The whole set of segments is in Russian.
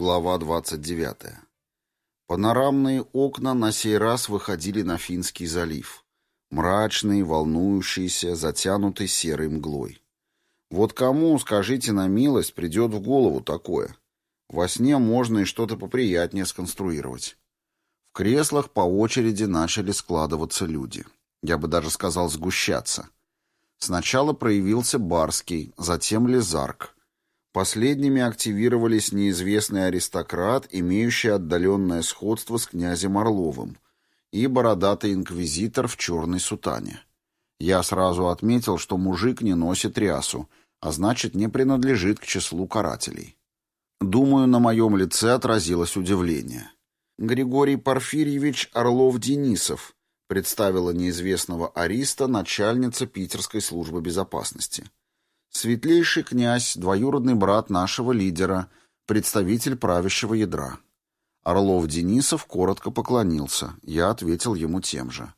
Глава 29. Панорамные окна на сей раз выходили на Финский залив. Мрачный, волнующийся, затянутый серой мглой. Вот кому, скажите на милость, придет в голову такое? Во сне можно и что-то поприятнее сконструировать. В креслах по очереди начали складываться люди. Я бы даже сказал сгущаться. Сначала проявился Барский, затем Лизарк — Последними активировались неизвестный аристократ, имеющий отдаленное сходство с князем Орловым, и бородатый инквизитор в черной сутане. Я сразу отметил, что мужик не носит рясу, а значит, не принадлежит к числу карателей. Думаю, на моем лице отразилось удивление. Григорий Порфирьевич Орлов-Денисов представила неизвестного ариста начальница Питерской службы безопасности. Светлейший князь, двоюродный брат нашего лидера, представитель правящего ядра. Орлов Денисов коротко поклонился. Я ответил ему тем же.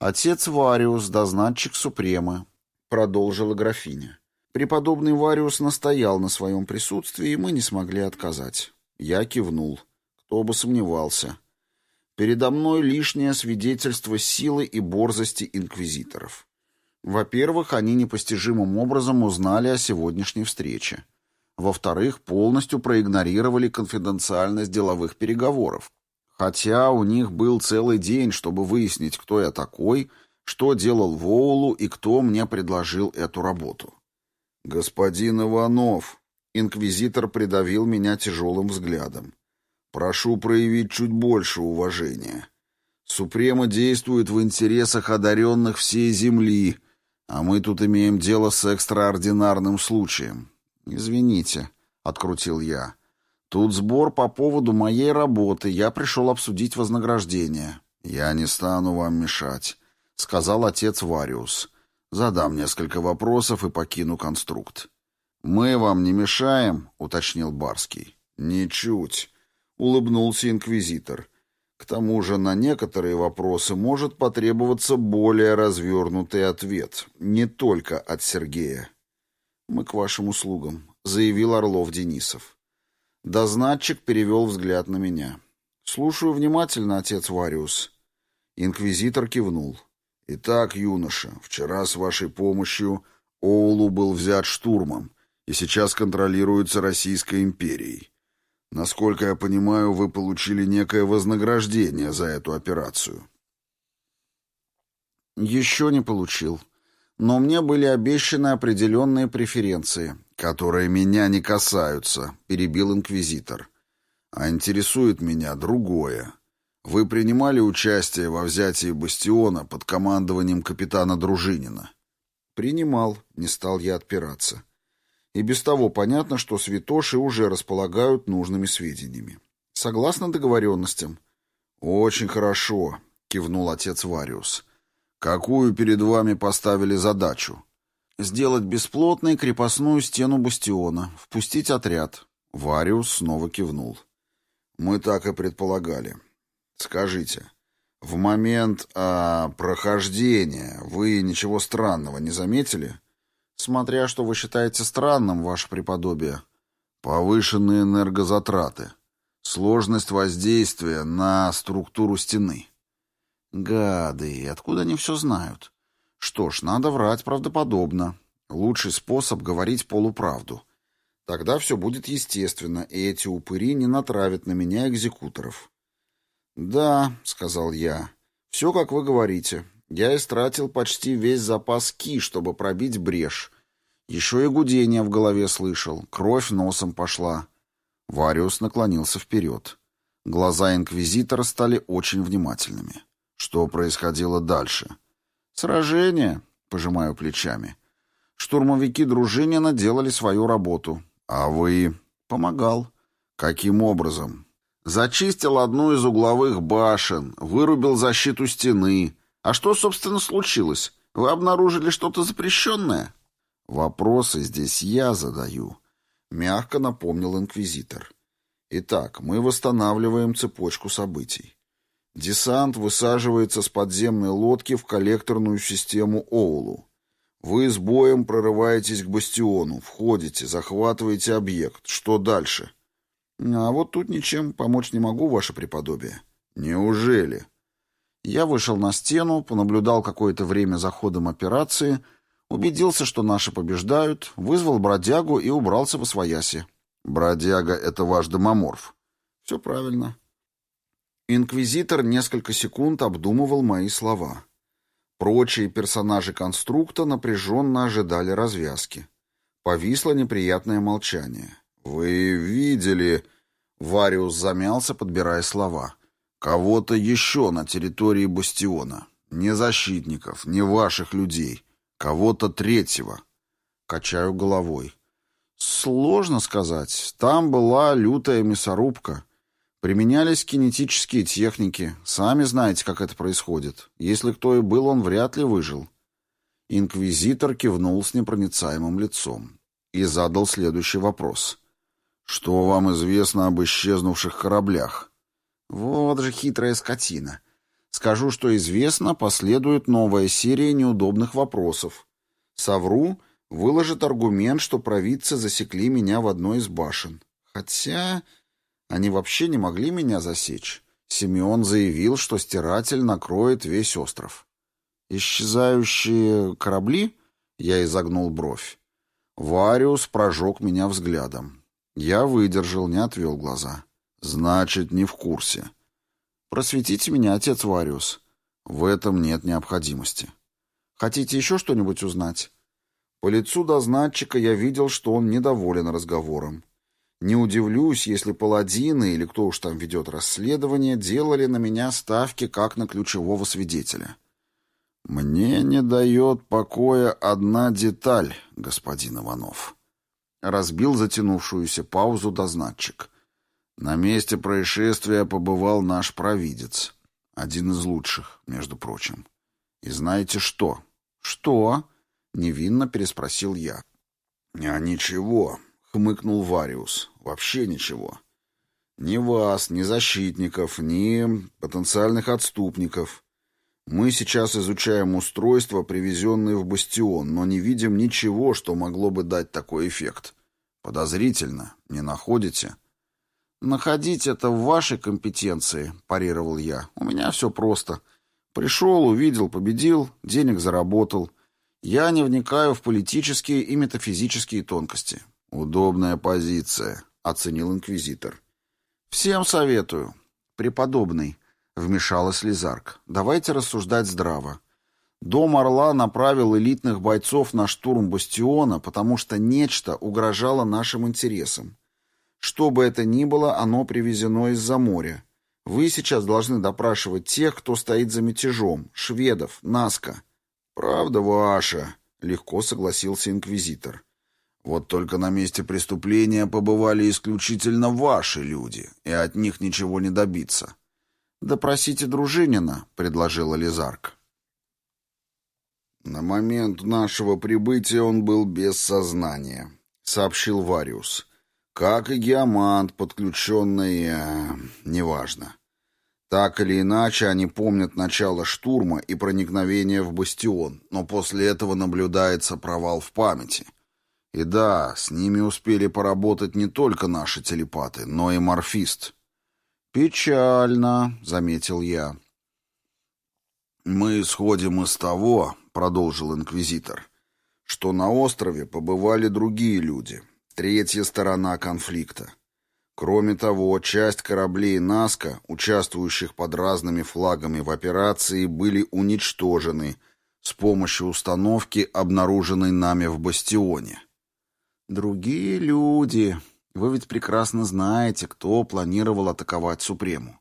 «Отец Вариус, дознатчик Супремы», — продолжила графиня. Преподобный Вариус настоял на своем присутствии, и мы не смогли отказать. Я кивнул. Кто бы сомневался. Передо мной лишнее свидетельство силы и борзости инквизиторов. Во-первых, они непостижимым образом узнали о сегодняшней встрече. Во-вторых, полностью проигнорировали конфиденциальность деловых переговоров. Хотя у них был целый день, чтобы выяснить, кто я такой, что делал Воулу и кто мне предложил эту работу. «Господин Иванов», — инквизитор придавил меня тяжелым взглядом, — «прошу проявить чуть больше уважения. Супрема действует в интересах одаренных всей земли, — а мы тут имеем дело с экстраординарным случаем. Извините, открутил я. Тут сбор по поводу моей работы. Я пришел обсудить вознаграждение. Я не стану вам мешать, сказал отец Вариус. Задам несколько вопросов и покину конструкт. Мы вам не мешаем, уточнил Барский. Ничуть, улыбнулся инквизитор. К тому же на некоторые вопросы может потребоваться более развернутый ответ, не только от Сергея. «Мы к вашим услугам», — заявил Орлов Денисов. Дознатчик перевел взгляд на меня. «Слушаю внимательно, отец Вариус». Инквизитор кивнул. «Итак, юноша, вчера с вашей помощью Оулу был взят штурмом и сейчас контролируется Российской империей. Насколько я понимаю, вы получили некое вознаграждение за эту операцию. Еще не получил. Но мне были обещаны определенные преференции, которые меня не касаются, перебил инквизитор. А интересует меня другое. Вы принимали участие во взятии бастиона под командованием капитана Дружинина? Принимал, не стал я отпираться. И без того понятно, что святоши уже располагают нужными сведениями. Согласно договоренностям. «Очень хорошо», — кивнул отец Вариус. «Какую перед вами поставили задачу?» «Сделать бесплотной крепостную стену бастиона, впустить отряд». Вариус снова кивнул. «Мы так и предполагали. Скажите, в момент а, прохождения вы ничего странного не заметили?» Смотря что вы считаете странным, ваше преподобие. Повышенные энергозатраты. Сложность воздействия на структуру стены. Гады, откуда они все знают? Что ж, надо врать правдоподобно. Лучший способ говорить полуправду. Тогда все будет естественно, и эти упыри не натравят на меня экзекуторов. «Да», — сказал я, — «все, как вы говорите. Я истратил почти весь запас ки, чтобы пробить брешь. Еще и гудение в голове слышал, кровь носом пошла. Вариус наклонился вперед. Глаза инквизитора стали очень внимательными. Что происходило дальше? «Сражение», — пожимаю плечами. Штурмовики Дружинина делали свою работу. А вы... Помогал. Каким образом? Зачистил одну из угловых башен, вырубил защиту стены, а что, собственно, случилось? Вы обнаружили что-то запрещенное? Вопросы здесь я задаю. Мягко напомнил инквизитор. Итак, мы восстанавливаем цепочку событий. Десант высаживается с подземной лодки в коллекторную систему Оулу. Вы с боем прорываетесь к бастиону, входите, захватываете объект. Что дальше? А вот тут ничем помочь не могу, ваше преподобие. Неужели? Я вышел на стену, понаблюдал какое-то время за ходом операции, убедился, что наши побеждают, вызвал бродягу и убрался в освояси. Бродяга — это ваш домоморф. Все правильно. Инквизитор несколько секунд обдумывал мои слова. Прочие персонажи конструкта напряженно ожидали развязки. Повисло неприятное молчание. «Вы видели...» Вариус замялся, подбирая слова. «Кого-то еще на территории бастиона. Не защитников, не ваших людей. Кого-то третьего». Качаю головой. «Сложно сказать. Там была лютая мясорубка. Применялись кинетические техники. Сами знаете, как это происходит. Если кто и был, он вряд ли выжил». Инквизитор кивнул с непроницаемым лицом и задал следующий вопрос. «Что вам известно об исчезнувших кораблях?» «Вот же хитрая скотина. Скажу, что известно, последует новая серия неудобных вопросов. Совру, выложит аргумент, что провидцы засекли меня в одной из башен. Хотя они вообще не могли меня засечь. Симеон заявил, что стиратель накроет весь остров. «Исчезающие корабли?» Я изогнул бровь. Вариус прожег меня взглядом. Я выдержал, не отвел глаза. «Значит, не в курсе». «Просветите меня, отец Вариус». «В этом нет необходимости». «Хотите еще что-нибудь узнать?» По лицу дознатчика я видел, что он недоволен разговором. Не удивлюсь, если паладины или кто уж там ведет расследование делали на меня ставки как на ключевого свидетеля. «Мне не дает покоя одна деталь, господин Иванов». Разбил затянувшуюся паузу дознатчик. На месте происшествия побывал наш провидец. Один из лучших, между прочим. И знаете что? Что? Невинно переспросил я. А ничего, хмыкнул Вариус. Вообще ничего. Ни вас, ни защитников, ни потенциальных отступников. Мы сейчас изучаем устройства, привезенные в бастион, но не видим ничего, что могло бы дать такой эффект. Подозрительно, не находите? Находить это в вашей компетенции, парировал я. У меня все просто. Пришел, увидел, победил, денег заработал. Я не вникаю в политические и метафизические тонкости. Удобная позиция, оценил инквизитор. Всем советую. Преподобный, Вмешалась Лизарк. «Давайте рассуждать здраво. Дом Орла направил элитных бойцов на штурм бастиона, потому что нечто угрожало нашим интересам. Что бы это ни было, оно привезено из-за моря. Вы сейчас должны допрашивать тех, кто стоит за мятежом, шведов, Наска». «Правда ваша», — легко согласился инквизитор. «Вот только на месте преступления побывали исключительно ваши люди, и от них ничего не добиться». «Допросите Дружинина», — предложила Лизарк. «На момент нашего прибытия он был без сознания», — сообщил Вариус. «Как и геомант, подключенный... Э, неважно. Так или иначе, они помнят начало штурма и проникновение в бастион, но после этого наблюдается провал в памяти. И да, с ними успели поработать не только наши телепаты, но и морфист». «Печально», — заметил я. «Мы исходим из того», — продолжил инквизитор, «что на острове побывали другие люди, третья сторона конфликта. Кроме того, часть кораблей Наска, участвующих под разными флагами в операции, были уничтожены с помощью установки, обнаруженной нами в бастионе». «Другие люди», вы ведь прекрасно знаете, кто планировал атаковать Супрему.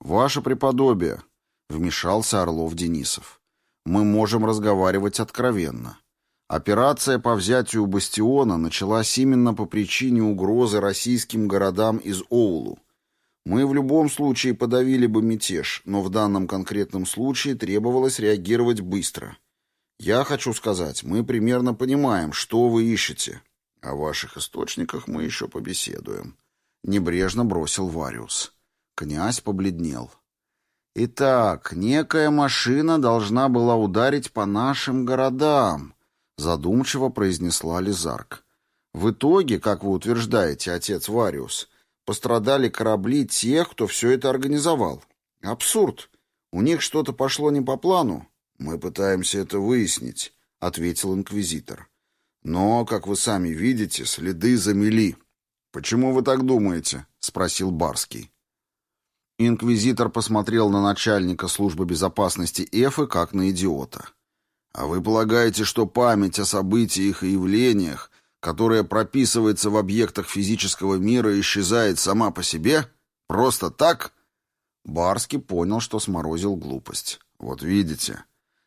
Ваше преподобие, вмешался Орлов Денисов. Мы можем разговаривать откровенно. Операция по взятию бастиона началась именно по причине угрозы российским городам из Оулу. Мы в любом случае подавили бы мятеж, но в данном конкретном случае требовалось реагировать быстро. Я хочу сказать, мы примерно понимаем, что вы ищете. О ваших источниках мы еще побеседуем. Небрежно бросил Вариус. Князь побледнел. Итак, некая машина должна была ударить по нашим городам, задумчиво произнесла Лизарк. В итоге, как вы утверждаете, отец Вариус, Пострадали корабли тех, кто все это организовал. Абсурд. У них что-то пошло не по плану. Мы пытаемся это выяснить, ответил инквизитор. Но, как вы сами видите, следы замели. Почему вы так думаете? спросил Барский. Инквизитор посмотрел на начальника службы безопасности Эфы как на идиота. «А вы полагаете, что память о событиях и явлениях, которая прописывается в объектах физического мира, исчезает сама по себе? Просто так?» Барский понял, что сморозил глупость. «Вот видите».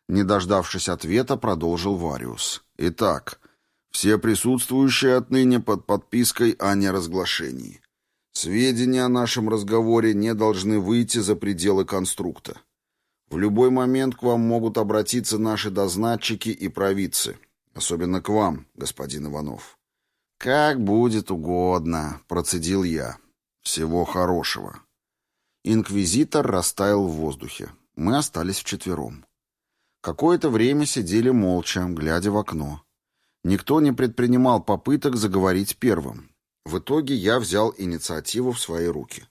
Не дождавшись ответа, продолжил Вариус. «Итак, все присутствующие отныне под подпиской о неразглашении. Сведения о нашем разговоре не должны выйти за пределы конструкта. В любой момент к вам могут обратиться наши дознатчики и провидцы. Особенно к вам, господин Иванов. «Как будет угодно», — процедил я. «Всего хорошего». Инквизитор растаял в воздухе. Мы остались вчетвером. Какое-то время сидели молча, глядя в окно. Никто не предпринимал попыток заговорить первым. В итоге я взял инициативу в свои руки.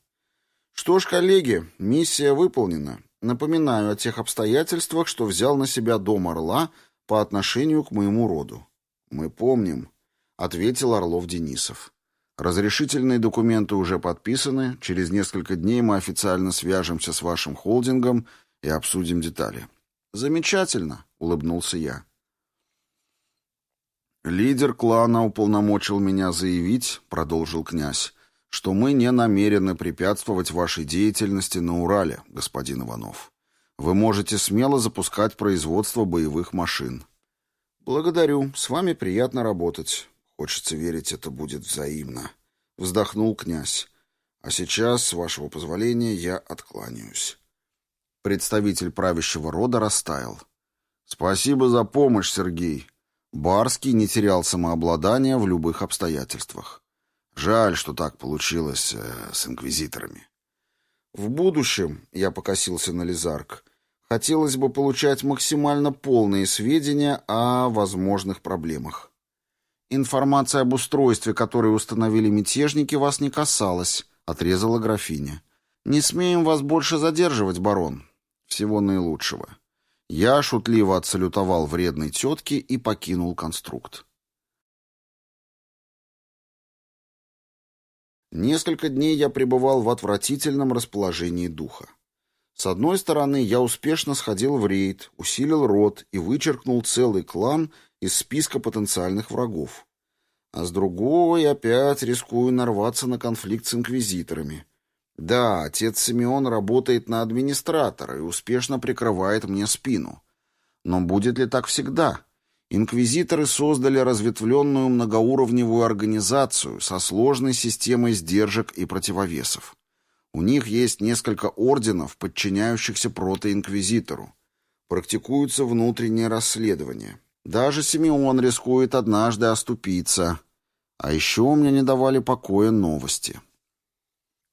Что ж, коллеги, миссия выполнена. Напоминаю о тех обстоятельствах, что взял на себя дом Орла по отношению к моему роду. Мы помним, ответил Орлов Денисов. Разрешительные документы уже подписаны. Через несколько дней мы официально свяжемся с вашим холдингом и обсудим детали. Замечательно, улыбнулся я. «Лидер клана уполномочил меня заявить, — продолжил князь, — что мы не намерены препятствовать вашей деятельности на Урале, господин Иванов. Вы можете смело запускать производство боевых машин». «Благодарю. С вами приятно работать. Хочется верить, это будет взаимно», — вздохнул князь. «А сейчас, с вашего позволения, я откланяюсь». Представитель правящего рода растаял. «Спасибо за помощь, Сергей», Барский не терял самообладания в любых обстоятельствах. Жаль, что так получилось э, с инквизиторами. В будущем, я покосился на Лизарк, хотелось бы получать максимально полные сведения о возможных проблемах. Информация об устройстве, которое установили мятежники, вас не касалась, отрезала графиня. Не смеем вас больше задерживать, барон. Всего наилучшего. Я шутливо отсалютовал вредной тетке и покинул конструкт. Несколько дней я пребывал в отвратительном расположении духа. С одной стороны, я успешно сходил в рейд, усилил рот и вычеркнул целый клан из списка потенциальных врагов. А с другой, опять рискую нарваться на конфликт с инквизиторами. Да, отец Симеон работает на администратора и успешно прикрывает мне спину. Но будет ли так всегда? Инквизиторы создали разветвленную многоуровневую организацию со сложной системой сдержек и противовесов. У них есть несколько орденов, подчиняющихся протоинквизитору. Практикуются внутренние расследования. Даже Симеон рискует однажды оступиться. А еще мне не давали покоя новости.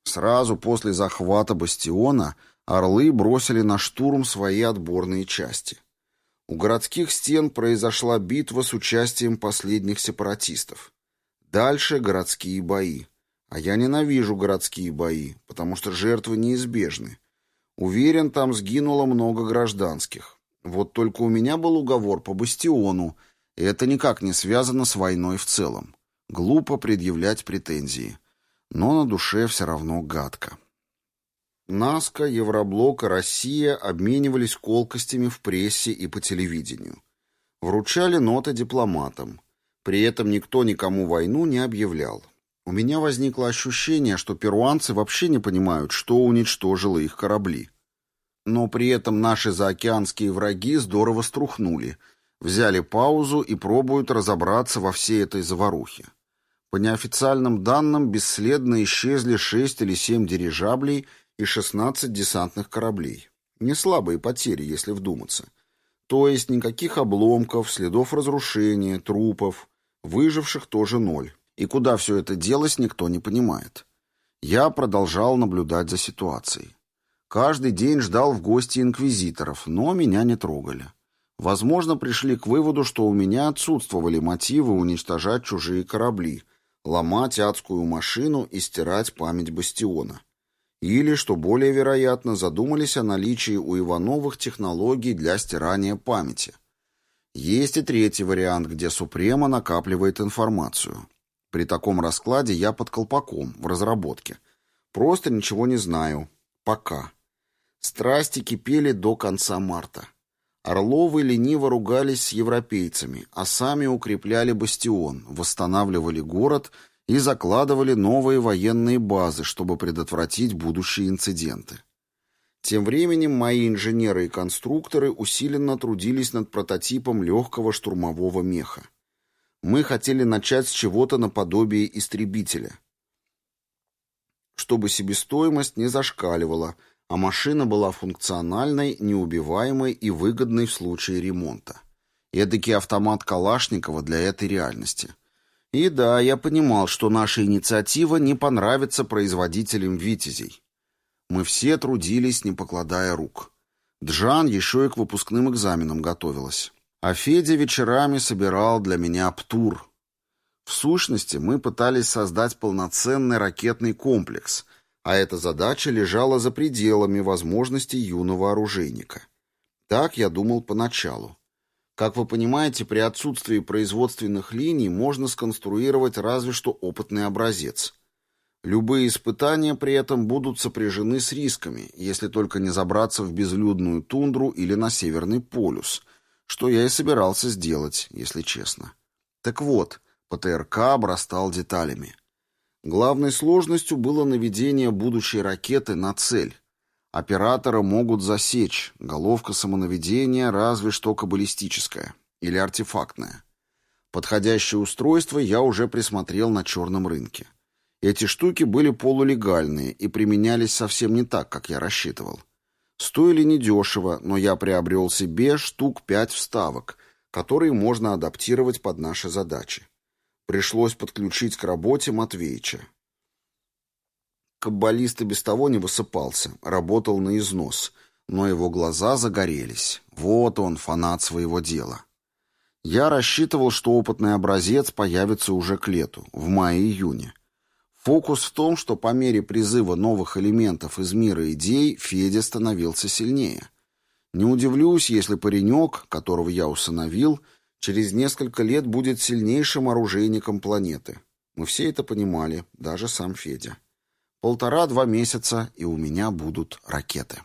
Сразу после захвата бастиона орлы бросили на штурм свои отборные части. У городских стен произошла битва с участием последних сепаратистов. Дальше городские бои. А я ненавижу городские бои, потому что жертвы неизбежны. Уверен, там сгинуло много гражданских. Вот только у меня был уговор по бастиону, и это никак не связано с войной в целом. Глупо предъявлять претензии но на душе все равно гадко. НАСКО, Евроблок и Россия обменивались колкостями в прессе и по телевидению. Вручали ноты дипломатам. При этом никто никому войну не объявлял. У меня возникло ощущение, что перуанцы вообще не понимают, что уничтожило их корабли. Но при этом наши заокеанские враги здорово струхнули, взяли паузу и пробуют разобраться во всей этой заварухе. По неофициальным данным, бесследно исчезли 6 или 7 дирижаблей и 16 десантных кораблей. Не слабые потери, если вдуматься. То есть никаких обломков, следов разрушения, трупов. Выживших тоже ноль. И куда все это делось, никто не понимает. Я продолжал наблюдать за ситуацией. Каждый день ждал в гости инквизиторов, но меня не трогали. Возможно, пришли к выводу, что у меня отсутствовали мотивы уничтожать чужие корабли – ломать адскую машину и стирать память бастиона. Или, что более вероятно, задумались о наличии у Ивановых технологий для стирания памяти. Есть и третий вариант, где Супрема накапливает информацию. При таком раскладе я под колпаком, в разработке. Просто ничего не знаю. Пока. Страсти кипели до конца марта. Орловы лениво ругались с европейцами, а сами укрепляли бастион, восстанавливали город и закладывали новые военные базы, чтобы предотвратить будущие инциденты. Тем временем мои инженеры и конструкторы усиленно трудились над прототипом легкого штурмового меха. Мы хотели начать с чего-то наподобие истребителя, чтобы себестоимость не зашкаливала – а машина была функциональной, неубиваемой и выгодной в случае ремонта. Эдакий автомат Калашникова для этой реальности. И да, я понимал, что наша инициатива не понравится производителям «Витязей». Мы все трудились, не покладая рук. Джан еще и к выпускным экзаменам готовилась. А Федя вечерами собирал для меня птур. В сущности, мы пытались создать полноценный ракетный комплекс, а эта задача лежала за пределами возможностей юного оружейника. Так я думал поначалу. Как вы понимаете, при отсутствии производственных линий можно сконструировать разве что опытный образец. Любые испытания при этом будут сопряжены с рисками, если только не забраться в безлюдную тундру или на Северный полюс, что я и собирался сделать, если честно. Так вот, ПТРК обрастал деталями. Главной сложностью было наведение будущей ракеты на цель. Оператора могут засечь, головка самонаведения разве что каббалистическая или артефактная. Подходящее устройство я уже присмотрел на черном рынке. Эти штуки были полулегальные и применялись совсем не так, как я рассчитывал. Стоили недешево, но я приобрел себе штук пять вставок, которые можно адаптировать под наши задачи. Пришлось подключить к работе Матвеича. Каббалист и без того не высыпался, работал на износ, но его глаза загорелись. Вот он, фанат своего дела. Я рассчитывал, что опытный образец появится уже к лету, в мае-июне. Фокус в том, что по мере призыва новых элементов из мира идей Федя становился сильнее. Не удивлюсь, если паренек, которого я усыновил, — через несколько лет будет сильнейшим оружейником планеты. Мы все это понимали, даже сам Федя. Полтора-два месяца, и у меня будут ракеты.